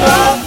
love.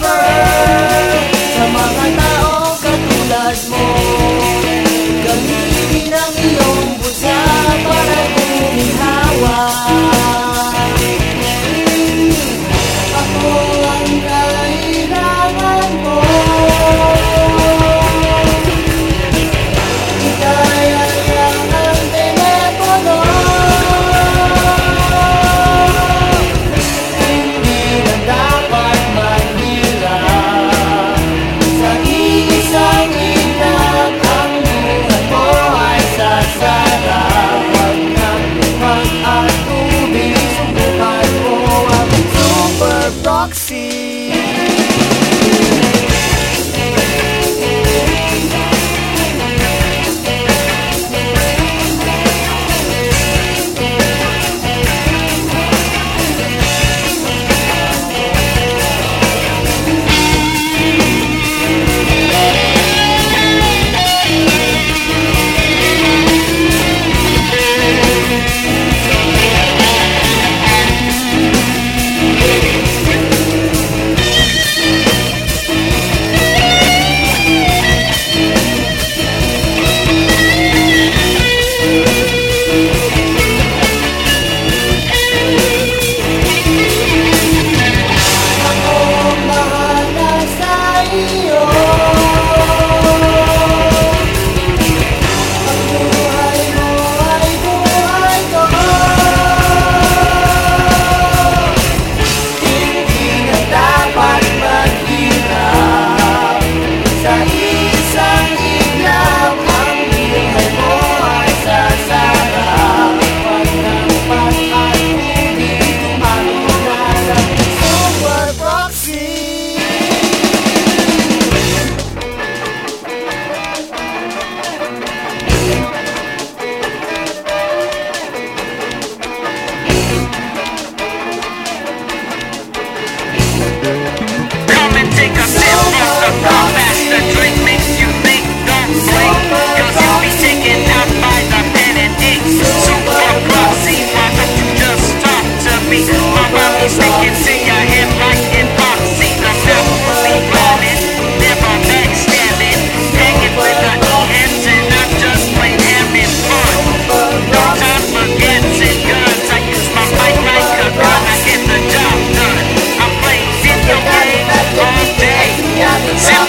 think I'm See